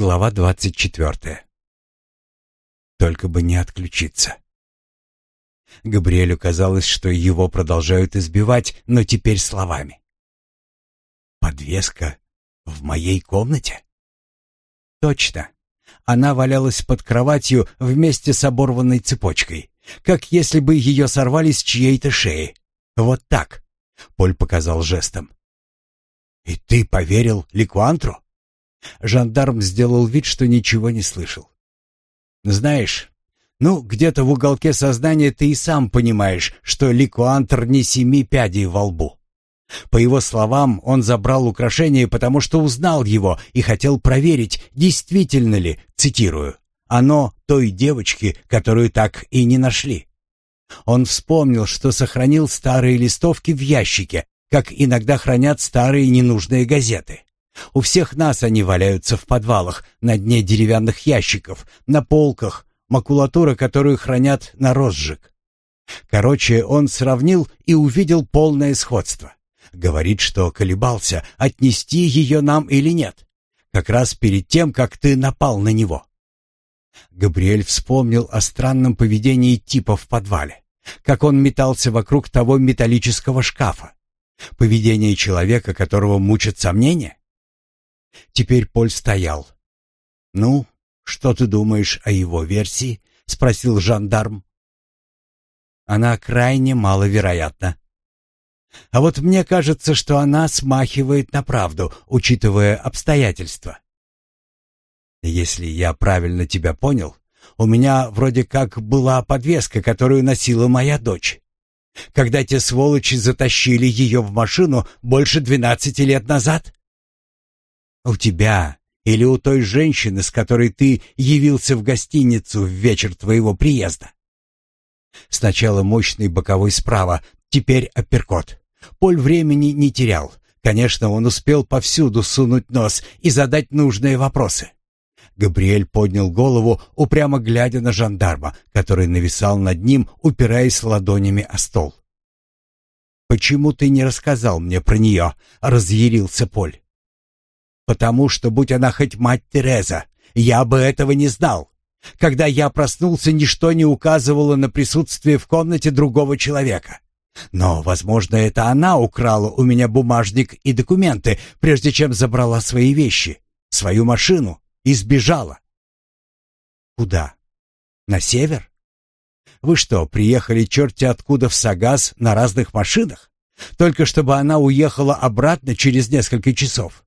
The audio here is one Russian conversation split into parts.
Глава двадцать четвертая. Только бы не отключиться. Габриэлю казалось, что его продолжают избивать, но теперь словами. «Подвеска в моей комнате?» «Точно. Она валялась под кроватью вместе с оборванной цепочкой, как если бы ее сорвали с чьей-то шеи. Вот так», — Поль показал жестом. «И ты поверил Ликуантру?» Жандарм сделал вид, что ничего не слышал. «Знаешь, ну, где-то в уголке сознания ты и сам понимаешь, что Ликуантр не семи пядей во лбу. По его словам, он забрал украшение, потому что узнал его и хотел проверить, действительно ли, цитирую, оно той девочки, которую так и не нашли. Он вспомнил, что сохранил старые листовки в ящике, как иногда хранят старые ненужные газеты. У всех нас они валяются в подвалах, на дне деревянных ящиков, на полках, макулатура, которую хранят на розжиг. Короче, он сравнил и увидел полное сходство. Говорит, что колебался, отнести ее нам или нет. Как раз перед тем, как ты напал на него. Габриэль вспомнил о странном поведении типа в подвале. Как он метался вокруг того металлического шкафа. Поведение человека, которого мучат сомнения? Теперь Поль стоял. «Ну, что ты думаешь о его версии?» — спросил жандарм. «Она крайне маловероятна», а вот мне кажется, что она смахивает на правду, учитывая обстоятельства. Если я правильно тебя понял, у меня вроде как была подвеска, которую носила моя дочь. Когда те сволочи затащили ее в машину больше двенадцати лет назад? У тебя или у той женщины, с которой ты явился в гостиницу в вечер твоего приезда. Сначала мощный боковой справа, теперь апперкот. Поль времени не терял. Конечно, он успел повсюду сунуть нос и задать нужные вопросы. Габриэль поднял голову, упрямо глядя на жандарма, который нависал над ним, упираясь ладонями о стол. «Почему ты не рассказал мне про нее?» — разъярился Поль потому что, будь она хоть мать Тереза, я бы этого не знал. Когда я проснулся, ничто не указывало на присутствие в комнате другого человека. Но, возможно, это она украла у меня бумажник и документы, прежде чем забрала свои вещи, свою машину и сбежала. Куда? На север? Вы что, приехали черти откуда в Сагаз на разных машинах? Только чтобы она уехала обратно через несколько часов.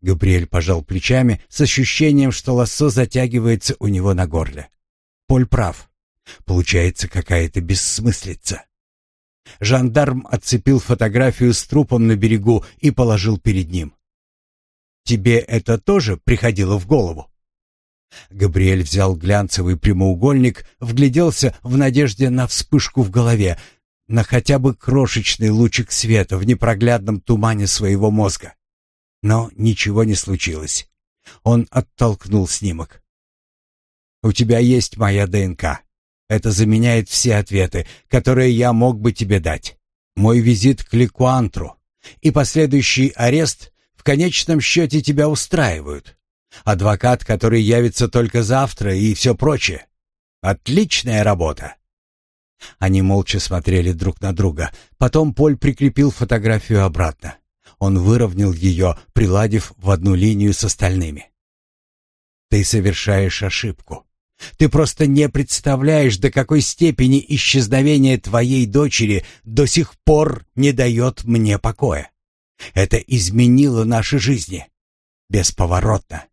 Габриэль пожал плечами с ощущением, что лосо затягивается у него на горле. Поль прав. Получается какая-то бессмыслица. Жандарм отцепил фотографию с трупом на берегу и положил перед ним. «Тебе это тоже приходило в голову?» Габриэль взял глянцевый прямоугольник, вгляделся в надежде на вспышку в голове, на хотя бы крошечный лучик света в непроглядном тумане своего мозга. Но ничего не случилось. Он оттолкнул снимок. «У тебя есть моя ДНК. Это заменяет все ответы, которые я мог бы тебе дать. Мой визит к Ликуантру и последующий арест в конечном счете тебя устраивают. Адвокат, который явится только завтра и все прочее. Отличная работа!» Они молча смотрели друг на друга. Потом Поль прикрепил фотографию обратно он выровнял ее, приладив в одну линию с остальными. «Ты совершаешь ошибку. Ты просто не представляешь, до какой степени исчезновение твоей дочери до сих пор не дает мне покоя. Это изменило наши жизни. Бесповоротно».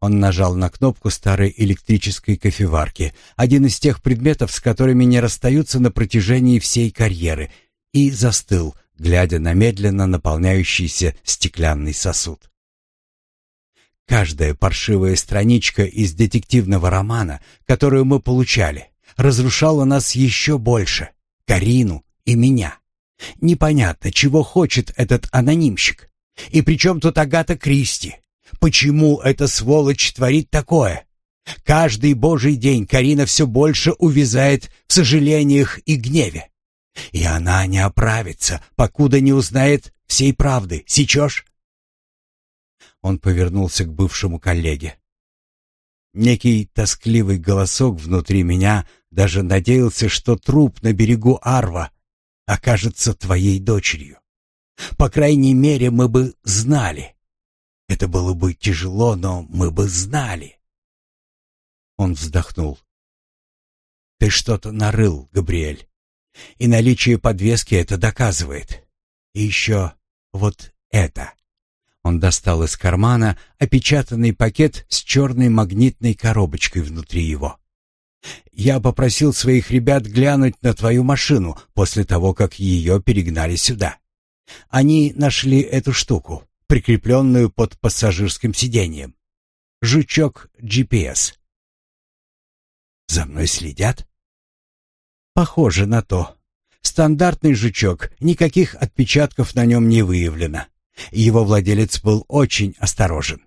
Он нажал на кнопку старой электрической кофеварки, один из тех предметов, с которыми не расстаются на протяжении всей карьеры, и застыл, глядя на медленно наполняющийся стеклянный сосуд. Каждая паршивая страничка из детективного романа, которую мы получали, разрушала нас еще больше, Карину и меня. Непонятно, чего хочет этот анонимщик. И при чем тут Агата Кристи? Почему эта сволочь творит такое? Каждый божий день Карина все больше увязает в сожалениях и гневе. И она не оправится, покуда не узнает всей правды. Сечешь?» Он повернулся к бывшему коллеге. Некий тоскливый голосок внутри меня даже надеялся, что труп на берегу Арва окажется твоей дочерью. По крайней мере, мы бы знали. Это было бы тяжело, но мы бы знали. Он вздохнул. «Ты что-то нарыл, Габриэль и наличие подвески это доказывает. И еще вот это. Он достал из кармана опечатанный пакет с черной магнитной коробочкой внутри его. «Я попросил своих ребят глянуть на твою машину после того, как ее перегнали сюда. Они нашли эту штуку, прикрепленную под пассажирским сиденьем. Жучок GPS». «За мной следят?» Похоже на то. Стандартный жучок, никаких отпечатков на нем не выявлено. Его владелец был очень осторожен.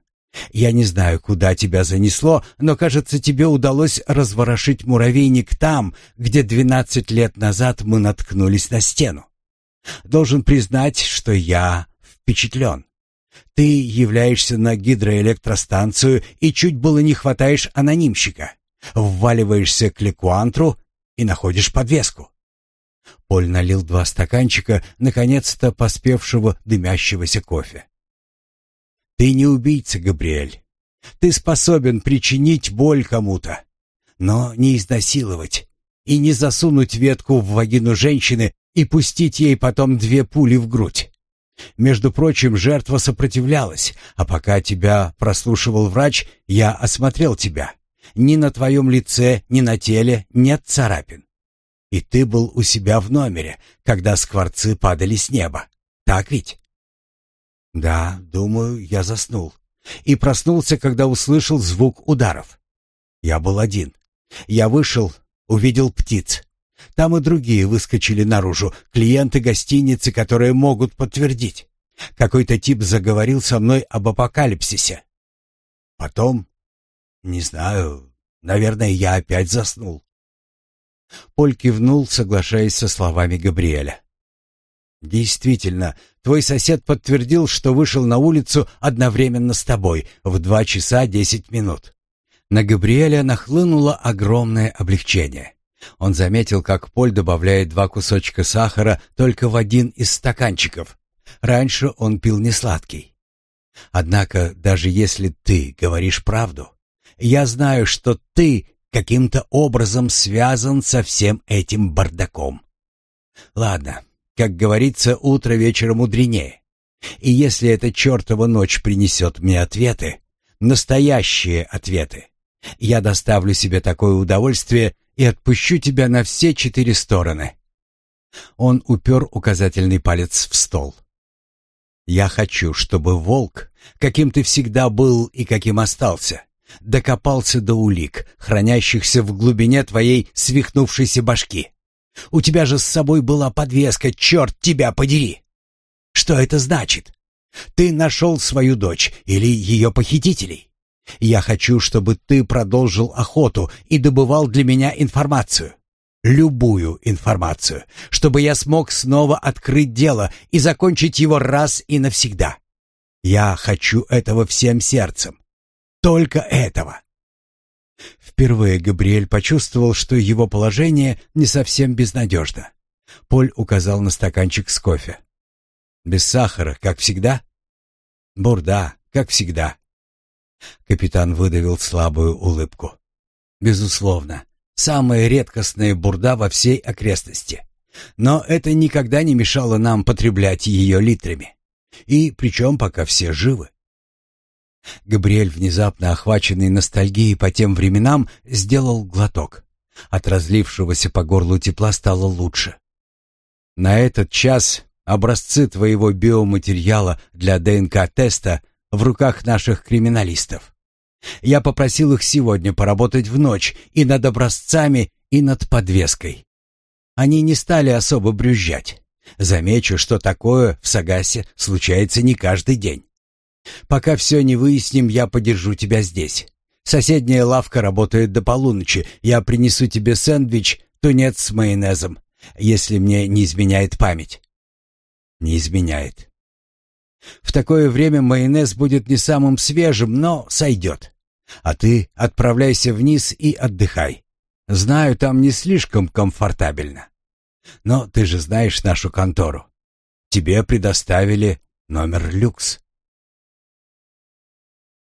Я не знаю, куда тебя занесло, но, кажется, тебе удалось разворошить муравейник там, где 12 лет назад мы наткнулись на стену. Должен признать, что я впечатлен. Ты являешься на гидроэлектростанцию и чуть было не хватаешь анонимщика. Вваливаешься к Лекуантру и находишь подвеску. Поль налил два стаканчика наконец-то поспевшего дымящегося кофе. Ты не убийца, Габриэль. Ты способен причинить боль кому-то, но не изнасиловать и не засунуть ветку в вагину женщины и пустить ей потом две пули в грудь. Между прочим, жертва сопротивлялась, а пока тебя прослушивал врач, я осмотрел тебя. Ни на твоем лице, ни на теле нет царапин. И ты был у себя в номере, когда скворцы падали с неба. Так ведь? Да, думаю, я заснул. И проснулся, когда услышал звук ударов. Я был один. Я вышел, увидел птиц. Там и другие выскочили наружу, клиенты гостиницы, которые могут подтвердить. Какой-то тип заговорил со мной об апокалипсисе. Потом «Не знаю. Наверное, я опять заснул». Поль кивнул, соглашаясь со словами Габриэля. «Действительно, твой сосед подтвердил, что вышел на улицу одновременно с тобой в два часа десять минут». На Габриэля нахлынуло огромное облегчение. Он заметил, как Поль добавляет два кусочка сахара только в один из стаканчиков. Раньше он пил несладкий. Однако, даже если ты говоришь правду, я знаю, что ты каким-то образом связан со всем этим бардаком. Ладно, как говорится, утро вечера мудренее. И если эта чертова ночь принесет мне ответы, настоящие ответы, я доставлю себе такое удовольствие и отпущу тебя на все четыре стороны. Он упер указательный палец в стол. Я хочу, чтобы волк, каким ты всегда был и каким остался, Докопался до улик, хранящихся в глубине твоей свихнувшейся башки. У тебя же с собой была подвеска, черт тебя подери! Что это значит? Ты нашел свою дочь или ее похитителей? Я хочу, чтобы ты продолжил охоту и добывал для меня информацию. Любую информацию, чтобы я смог снова открыть дело и закончить его раз и навсегда. Я хочу этого всем сердцем только этого. Впервые Габриэль почувствовал, что его положение не совсем безнадежно. Поль указал на стаканчик с кофе. «Без сахара, как всегда?» «Бурда, как всегда». Капитан выдавил слабую улыбку. «Безусловно, самая редкостная бурда во всей окрестности. Но это никогда не мешало нам потреблять ее литрами. И причем пока все живы. Габриэль, внезапно охваченный ностальгией по тем временам, сделал глоток. От разлившегося по горлу тепла стало лучше. На этот час образцы твоего биоматериала для ДНК-теста в руках наших криминалистов. Я попросил их сегодня поработать в ночь и над образцами, и над подвеской. Они не стали особо брюзжать. Замечу, что такое в Сагасе случается не каждый день. Пока все не выясним, я подержу тебя здесь. Соседняя лавка работает до полуночи. Я принесу тебе сэндвич, тунец с майонезом, если мне не изменяет память». «Не изменяет». «В такое время майонез будет не самым свежим, но сойдет. А ты отправляйся вниз и отдыхай. Знаю, там не слишком комфортабельно. Но ты же знаешь нашу контору. Тебе предоставили номер люкс».